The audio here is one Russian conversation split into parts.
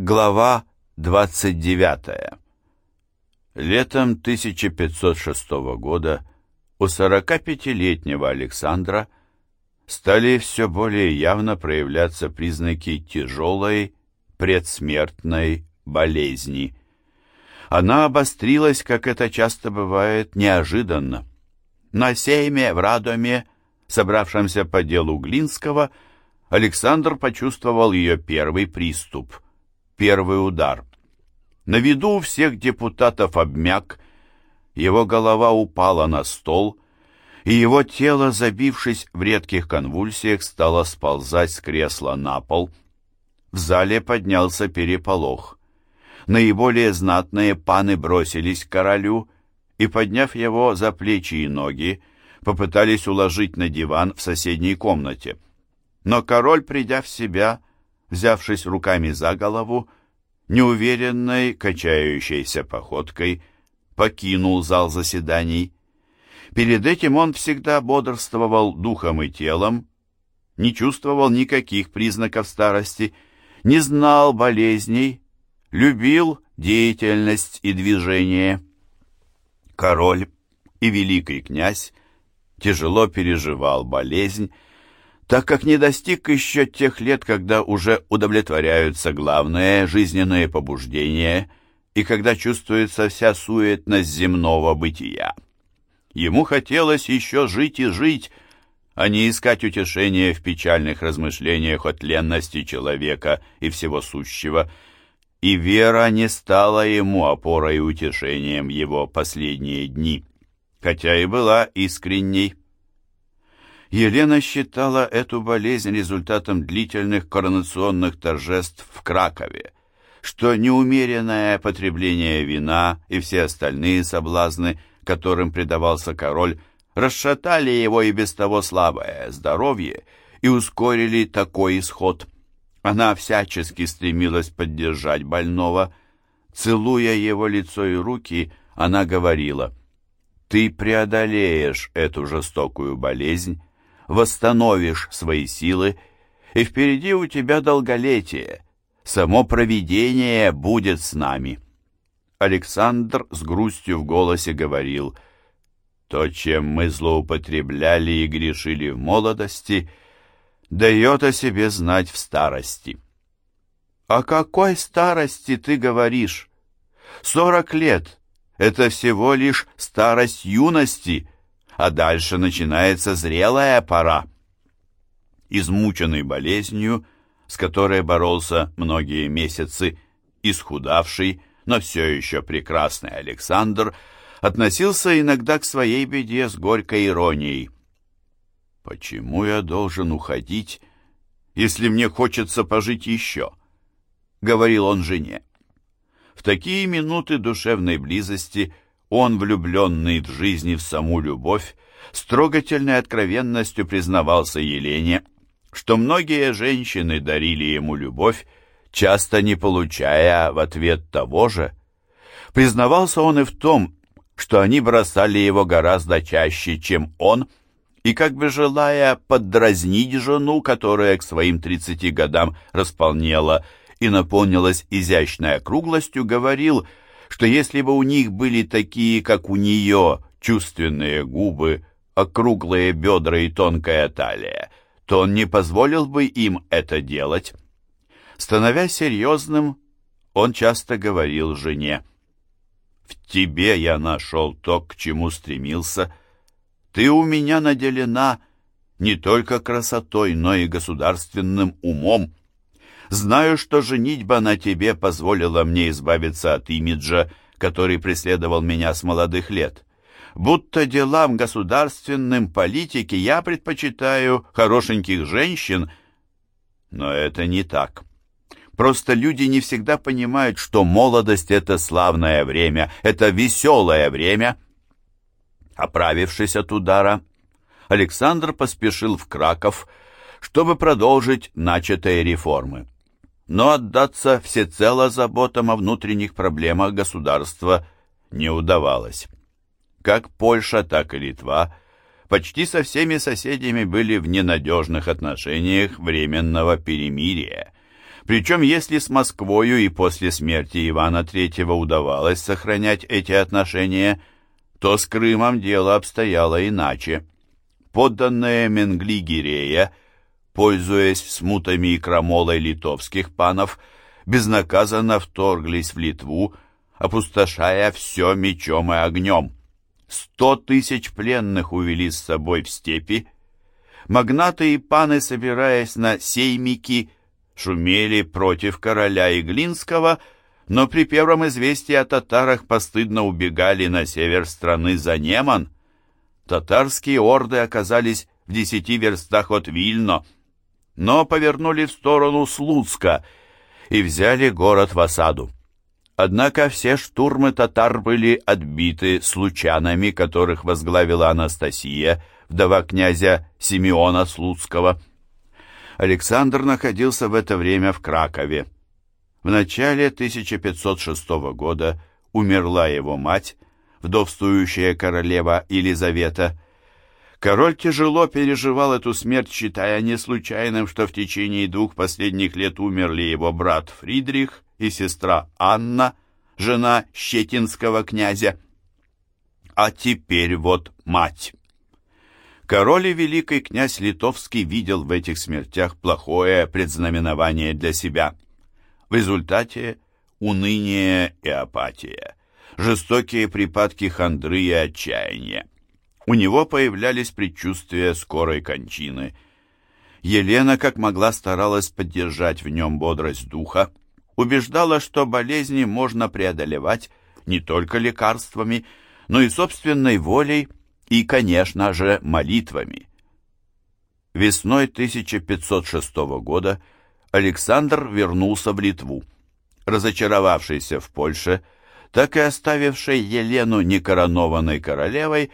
Глава 29. Летом 1506 года у 45-летнего Александра стали все более явно проявляться признаки тяжелой предсмертной болезни. Она обострилась, как это часто бывает, неожиданно. На сейме в Радоме, собравшемся по делу Глинского, Александр почувствовал ее первый приступ – первый удар. На виду у всех депутатов обмяк, его голова упала на стол, и его тело, забившись в редких конвульсиях, стало сползать с кресла на пол. В зале поднялся переполох. Наиболее знатные паны бросились к королю и, подняв его за плечи и ноги, попытались уложить на диван в соседней комнате. Но король, придя в себя, взявшись руками за голову, неуверенной, качающейся походкой, покинул зал заседаний. Перед этим он всегда бодрствовал духом и телом, не чувствовал никаких признаков старости, не знал болезней, любил деятельность и движение. Король и великий князь тяжело переживал болезнь, так как не достиг еще тех лет, когда уже удовлетворяются главные жизненные побуждения и когда чувствуется вся суетность земного бытия. Ему хотелось еще жить и жить, а не искать утешения в печальных размышлениях о тленности человека и всего сущего, и вера не стала ему опорой и утешением его последние дни, хотя и была искренней. Елена считала эту болезнь результатом длительных коронационных торжеств в Кракове, что неумеренное потребление вина и все остальные соблазны, которым предавался король, расшатали его и без того слабое здоровье и ускорили такой исход. Она всячески стремилась поддержать больного. Целуя его лицо и руки, она говорила, «Ты преодолеешь эту жестокую болезнь, восстановишь свои силы, и впереди у тебя долголетие. Само провидение будет с нами». Александр с грустью в голосе говорил, «То, чем мы злоупотребляли и грешили в молодости, дает о себе знать в старости». «О какой старости ты говоришь? Сорок лет — это всего лишь старость юности», а дальше начинается зрелая пора. Измученный болезнью, с которой боролся многие месяцы, исхудавший, но все еще прекрасный Александр, относился иногда к своей беде с горькой иронией. «Почему я должен уходить, если мне хочется пожить еще?» — говорил он жене. В такие минуты душевной близости – он, влюбленный в жизнь и в саму любовь, с трогательной откровенностью признавался Елене, что многие женщины дарили ему любовь, часто не получая в ответ того же. Признавался он и в том, что они бросали его гораздо чаще, чем он, и как бы желая поддразнить жену, которая к своим тридцати годам располнела и наполнилась изящной округлостью, говорил – что если бы у них были такие, как у нее, чувственные губы, округлые бедра и тонкая талия, то он не позволил бы им это делать. Становясь серьезным, он часто говорил жене, «В тебе я нашел то, к чему стремился. Ты у меня наделена не только красотой, но и государственным умом. Знаю, что женитьба на тебе позволила мне избавиться от имиджа, который преследовал меня с молодых лет. Будто делам государственным политики я предпочитаю хорошеньких женщин, но это не так. Просто люди не всегда понимают, что молодость — это славное время, это веселое время. Оправившись от удара, Александр поспешил в Краков, чтобы продолжить начатые реформы но отдаться всецело заботам о внутренних проблемах государства не удавалось. Как Польша, так и Литва почти со всеми соседями были в ненадежных отношениях временного перемирия. Причем, если с Москвою и после смерти Ивана III удавалось сохранять эти отношения, то с Крымом дело обстояло иначе. Подданные Менгли-Гирея, пользуясь смутами и крамолой литовских панов, безнаказанно вторглись в Литву, опустошая все мечом и огнем. Сто тысяч пленных увели с собой в степи. Магнаты и паны, собираясь на сеймики, шумели против короля Иглинского, но при первом известии о татарах постыдно убегали на север страны за Неман. Татарские орды оказались в десяти верстах от Вильно, но повернули в сторону Слуцка и взяли город в осаду. Однако все штурмы татар были отбиты случанами, которых возглавила Анастасия, вдова князя Симеона Слуцкого. Александр находился в это время в Кракове. В начале 1506 года умерла его мать, вдовствующая королева Елизавета. Король тяжело переживал эту смерть, считая не случайным, что в течение двух последних лет умерли его брат Фридрих и сестра Анна, жена щетинского князя. А теперь вот мать. Король и великий князь Литовский видел в этих смертях плохое предзнаменование для себя. В результате уныние и апатия, жестокие припадки хандры и отчаяния. У него появлялись предчувствия скорой кончины. Елена, как могла, старалась поддержать в нем бодрость духа, убеждала, что болезни можно преодолевать не только лекарствами, но и собственной волей и, конечно же, молитвами. Весной 1506 года Александр вернулся в Литву. Разочаровавшийся в Польше, так и оставивший Елену некоронованной королевой,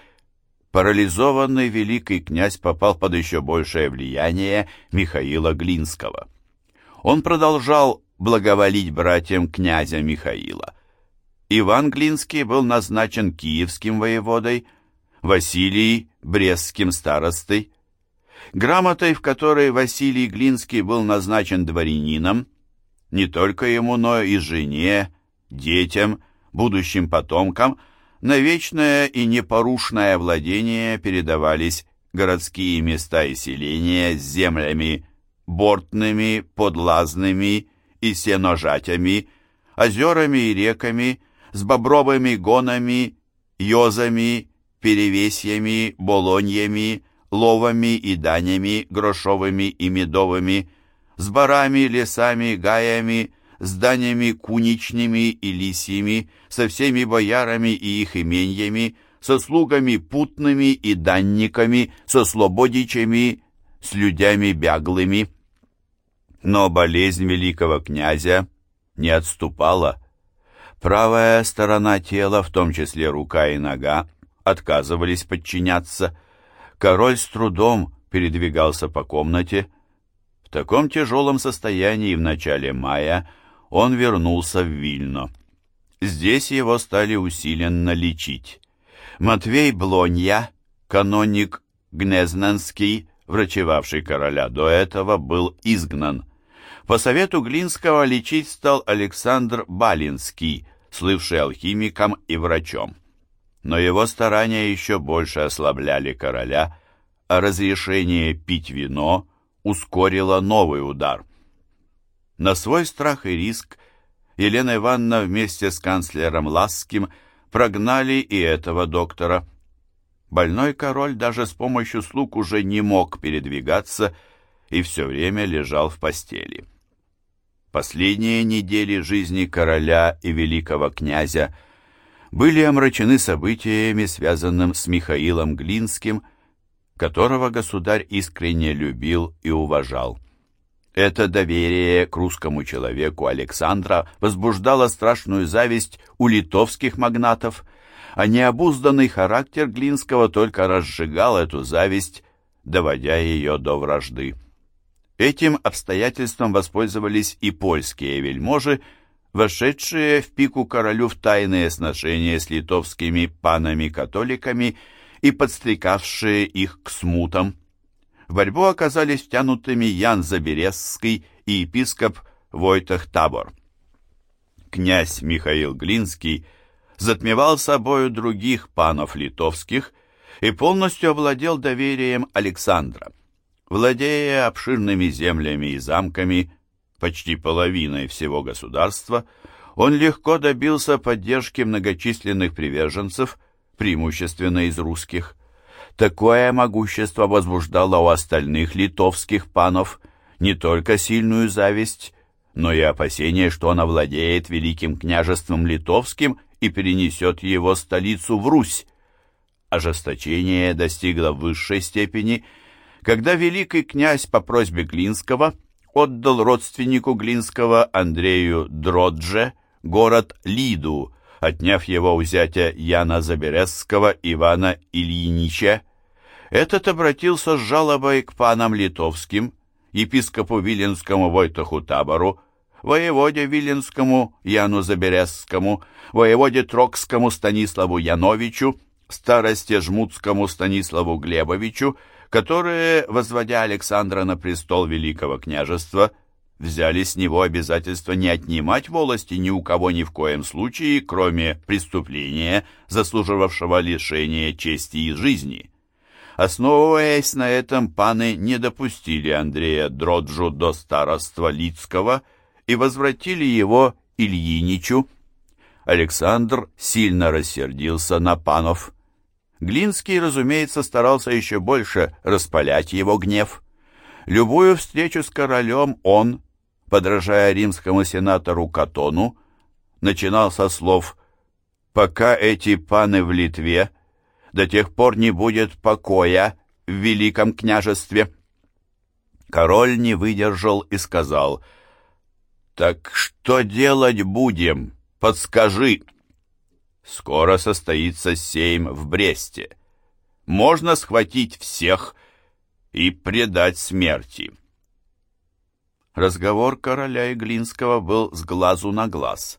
парализованный великий князь попал под еще большее влияние Михаила Глинского. Он продолжал благоволить братьям князя Михаила. Иван Глинский был назначен киевским воеводой, Василий – брестским старостой. Грамотой, в которой Василий Глинский был назначен дворянином, не только ему, но и жене, детям, будущим потомкам, на вечное и непорушное владение передавались городские места и селения с землями бортными, подлазными и сеножатями, озерами и реками, с бобровыми гонами, йозами, перевесьями, болоньями, ловами и данями, грошовыми и медовыми, с барами, лесами, гаями, с данями куничными и лисьими, со всеми боярами и их именьями, со слугами путными и данниками, со слободичами, с людьми бяглыми. Но болезнь великого князя не отступала. Правая сторона тела, в том числе рука и нога, отказывались подчиняться. Король с трудом передвигался по комнате. В таком тяжелом состоянии в начале мая он вернулся в Вильно. Здесь его стали усиленно лечить. Матвей Блонья, каноник Гнезненский, врачевавший короля до этого, был изгнан. По совету Глинского лечить стал Александр Балинский, слывший алхимиком и врачом. Но его старания еще больше ослабляли короля, а разрешение пить вино ускорило новый удар. На свой страх и риск Елена Ивановна вместе с канцлером Ласским прогнали и этого доктора. Больной король даже с помощью слуг уже не мог передвигаться и все время лежал в постели. Последние недели жизни короля и великого князя были омрачены событиями, связанными с Михаилом Глинским, которого государь искренне любил и уважал. Это доверие к русскому человеку Александра возбуждало страшную зависть у литовских магнатов, а необузданный характер Глинского только разжигал эту зависть, доводя ее до вражды. Этим обстоятельством воспользовались и польские вельможи, вошедшие в пику королю в тайные сношения с литовскими панами-католиками и подстрекавшие их к смутам. В борьбу оказались втянутыми Ян Заберезский и епископ Войтах Табор. Князь Михаил Глинский затмевал собою других панов литовских и полностью овладел доверием Александра. Владея обширными землями и замками, почти половиной всего государства, он легко добился поддержки многочисленных приверженцев, преимущественно из русских. Такое могущество возбуждало у остальных литовских панов не только сильную зависть, но и опасение, что он овладеет великим княжеством литовским и перенесет его столицу в Русь. Ожесточение достигло высшей степени, когда великий князь по просьбе Глинского отдал родственнику Глинского Андрею Дродже город Лиду, отняв его у зятя Яна Заберезского Ивана Ильинича. Этот обратился с жалобой к панам литовским, епископу Виленскому Войтаху Табору, воеводе Виленскому Яну Заберезскому, воеводе Трокскому Станиславу Яновичу, старосте Жмутскому Станиславу Глебовичу, которые, возводя Александра на престол Великого княжества, взяли с него обязательство не отнимать волости ни у кого ни в коем случае, кроме преступления, заслуживавшего лишения чести и жизни. Основываясь на этом, паны не допустили Андрея Дроджу до староства Лицкого и возвратили его Ильиничу. Александр сильно рассердился на панов. Глинский, разумеется, старался еще больше распалять его гнев. Любую встречу с королем он, подражая римскому сенатору Катону, начинал со слов «Пока эти паны в Литве, до тех пор не будет покоя в Великом княжестве». Король не выдержал и сказал «Так что делать будем? Подскажи». Скоро состоится сейм в Бресте. Можно схватить всех и предать смерти. Разговор короля и Глинского был с глазу на глаз.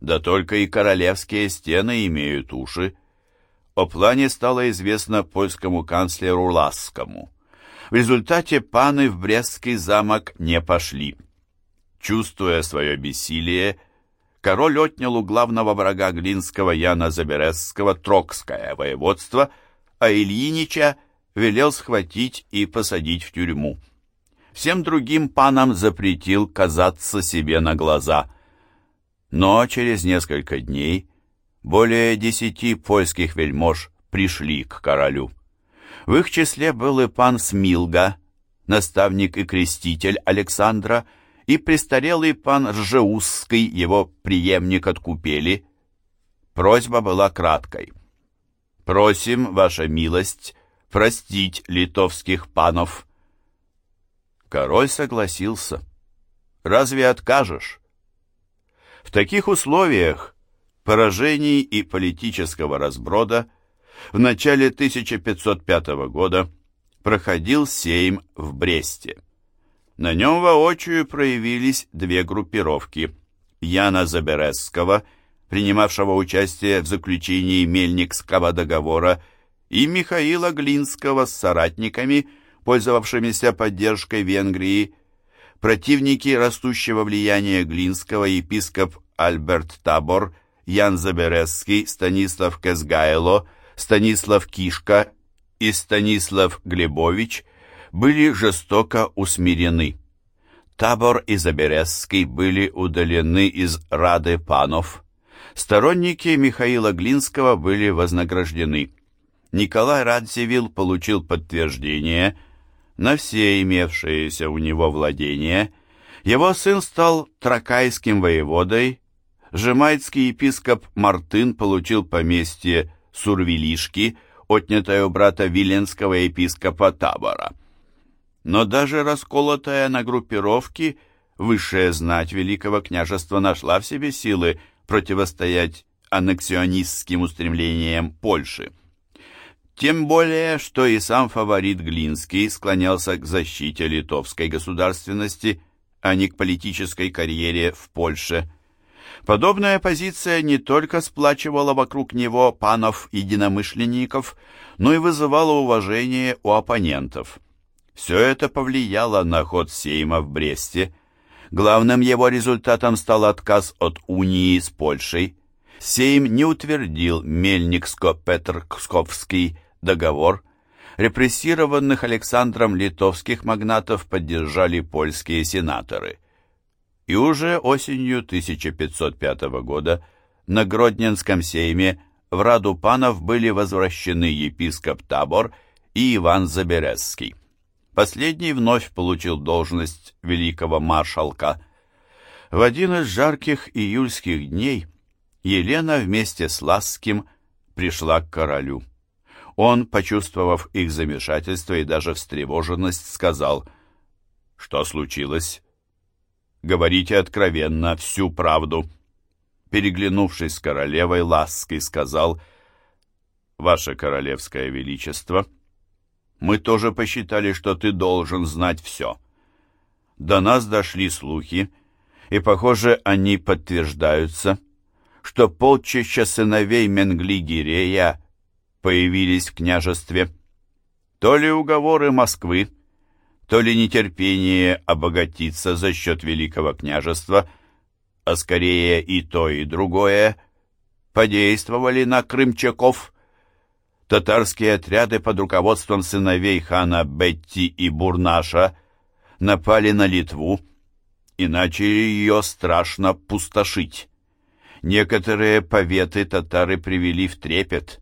Да только и королевские стены имеют уши. О плане стало известно польскому канцлеру Ласскому. В результате паны в Брестский замок не пошли. Чувствуя свое бессилие, король отнял у главного врага Глинского Яна Заберезского Трокское воеводство, а Ильинича велел схватить и посадить в тюрьму. Всем другим панам запретил казаться себе на глаза. Но через несколько дней более десяти польских вельмож пришли к королю. В их числе был и пан Смилга, наставник и креститель Александра, и престарелый пан Ржеусский, его преемник от купели. Просьба была краткой. «Просим, ваша милость, простить литовских панов». Король согласился. «Разве откажешь?» В таких условиях поражений и политического разброда в начале 1505 года проходил сейм в Бресте. На нем воочию проявились две группировки Яна Заберезского, принимавшего участие в заключении Мельникского договора, и Михаила Глинского с соратниками, пользовавшимися поддержкой Венгрии. Противники растущего влияния Глинского епископ Альберт Табор, Ян Заберезский, Станислав Кезгайло, Станислав Кишка и Станислав Глебович были жестоко усмирены. Табор и Заберезский были удалены из Рады панов. Сторонники Михаила Глинского были вознаграждены. Николай Радзивилл получил подтверждение на все имевшиеся у него владения. Его сын стал тракайским воеводой, жемайский епископ Мартын получил поместье Сурвилишки, отнятое у брата Виленского епископа Табора. Но даже расколотая на группировки, высшая знать Великого княжества нашла в себе силы противостоять аннексионистским устремлениям Польши. Тем более, что и сам фаворит Глинский склонялся к защите литовской государственности, а не к политической карьере в Польше. Подобная позиция не только сплачивала вокруг него панов-единомышленников, но и вызывала уважение у оппонентов. Все это повлияло на ход Сейма в Бресте. Главным его результатом стал отказ от унии с Польшей. Сейм не утвердил Мельникско-Петрсковский договор. Репрессированных Александром литовских магнатов поддержали польские сенаторы. И уже осенью 1505 года на Гродненском сейме в Раду панов были возвращены епископ Табор и Иван Заберезский. Последний вновь получил должность великого маршалка. В один из жарких июльских дней Елена вместе с Ласским пришла к королю. Он, почувствовав их замешательство и даже встревоженность, сказал, «Что случилось? Говорите откровенно всю правду». Переглянувшись с королевой, Ласский сказал, «Ваше королевское величество, мы тоже посчитали, что ты должен знать все. До нас дошли слухи, и, похоже, они подтверждаются, что полчища сыновей Менгли-Гирея появились в княжестве. То ли уговоры Москвы, то ли нетерпение обогатиться за счет Великого княжества, а скорее и то, и другое, подействовали на крымчаков – татарские отряды под руководством сыновей хана Бетти и Бурнаша напали на Литву и начали ее страшно пустошить. Некоторые поветы татары привели в трепет.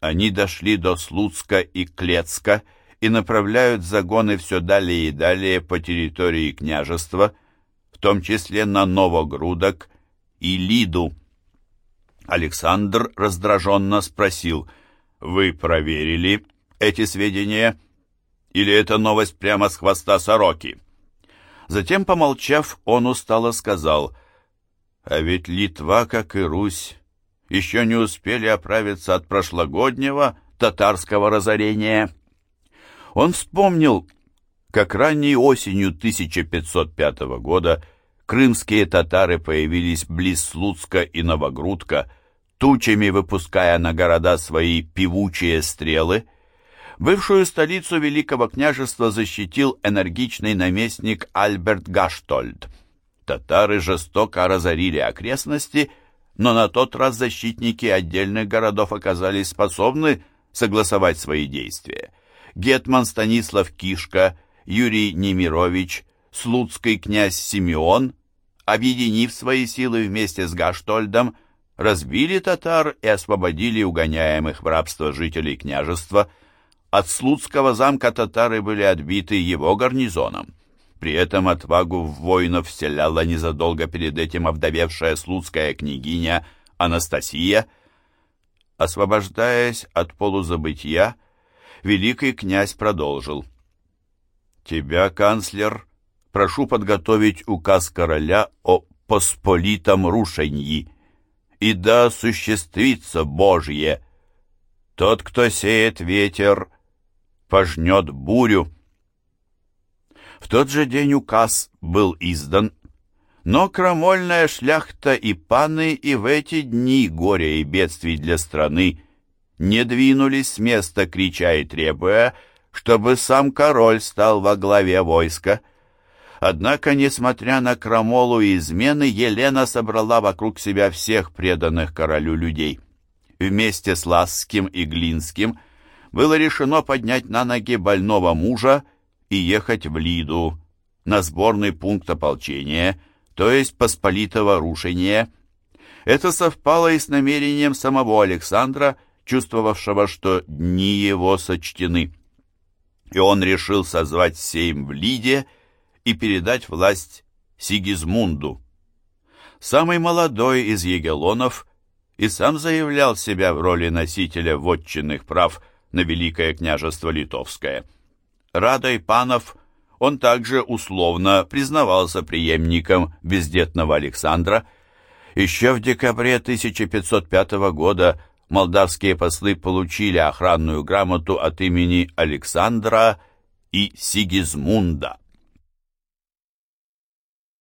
Они дошли до Слуцка и Клецка и направляют загоны все далее и далее по территории княжества, в том числе на Новогрудок и Лиду. Александр раздраженно спросил — вы проверили эти сведения? Или это новость прямо с хвоста сороки? Затем, помолчав, он устало сказал, «А ведь Литва, как и Русь, еще не успели оправиться от прошлогоднего татарского разорения». Он вспомнил, как ранней осенью 1505 года крымские татары появились близ Слуцка и Новогрудка, тучами выпуская на города свои певучие стрелы, бывшую столицу Великого княжества защитил энергичный наместник Альберт Гаштольд. Татары жестоко разорили окрестности, но на тот раз защитники отдельных городов оказались способны согласовать свои действия. Гетман Станислав Кишка, Юрий Немирович, Слуцкий князь Симеон, объединив свои силы вместе с Гаштольдом, разбили татар и освободили угоняемых в рабство жителей княжества. От Слуцкого замка татары были отбиты его гарнизоном. При этом отвагу в воинов вселяла незадолго перед этим овдовевшая слуцкая княгиня Анастасия. Освобождаясь от полузабытия, великий князь продолжил. «Тебя, канцлер, прошу подготовить указ короля о посполитом рушеньи» и да осуществится Божье. Тот, кто сеет ветер, пожнет бурю. В тот же день указ был издан, но крамольная шляхта и паны и в эти дни горя и бедствий для страны не двинулись с места, крича и требуя, чтобы сам король стал во главе войска. Однако, несмотря на крамолу и измены, Елена собрала вокруг себя всех преданных королю людей. Вместе с Ласским и Глинским было решено поднять на ноги больного мужа и ехать в Лиду, на сборный пункт ополчения, то есть посполитого рушения. Это совпало и с намерением самого Александра, чувствовавшего, что дни его сочтены. И он решил созвать сейм в Лиде и передать власть Сигизмунду. Самый молодой из егелонов и сам заявлял себя в роли носителя вотчинных прав на Великое княжество Литовское. Радой панов он также условно признавался преемником бездетного Александра. Еще в декабре 1505 года молдавские послы получили охранную грамоту от имени Александра и Сигизмунда.